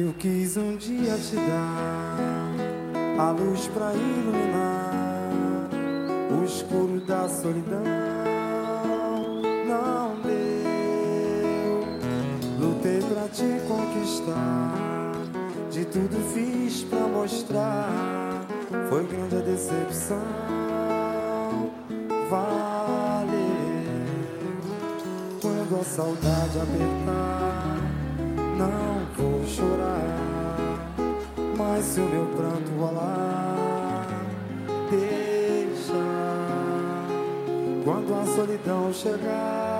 Eu quis um dia te dar a luz pra iluminar o escuro da solidão. Não deu, lutei pra te conquistar. De tudo fiz pra mostrar. Foi grande a decepção. Valeu quando a saudade apertar. Não chorar, mas se o meu pranto rolar, deixa. Quando a solidão chegar,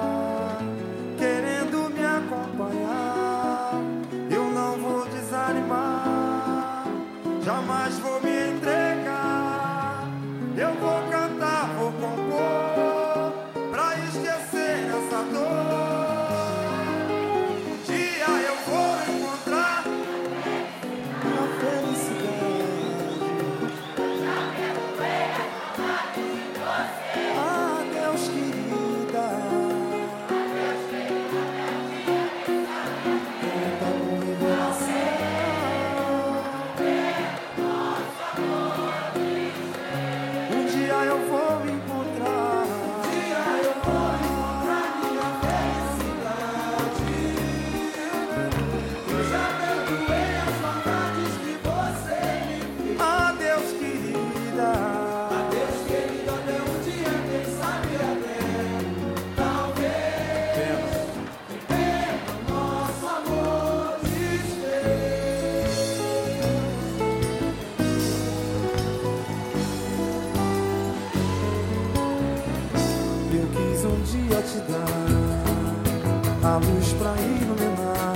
a luz pra iluminar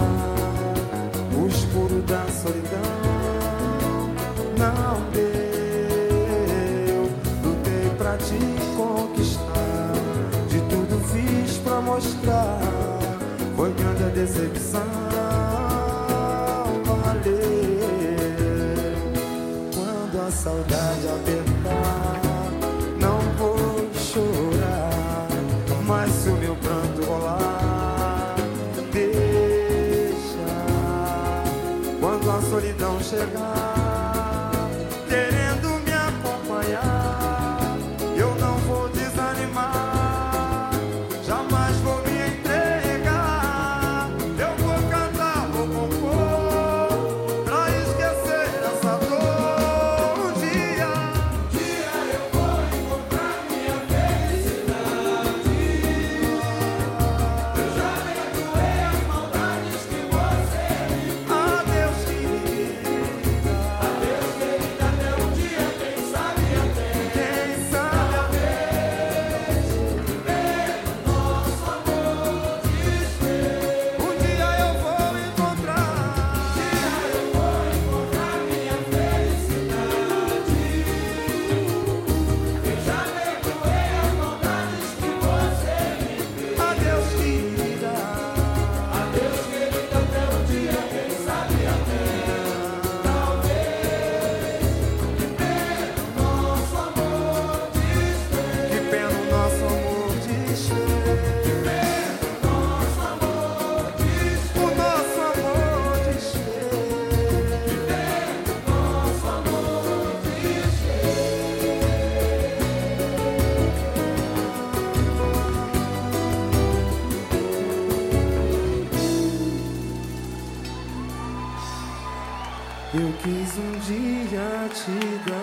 o escuro da solidão. Não deu, lutei pra te conquistar. De tudo fiz pra mostrar. Foi grande a decepção. Valeu quando a saudade apertar. Solidão chegar, Eu quis um dia te dar.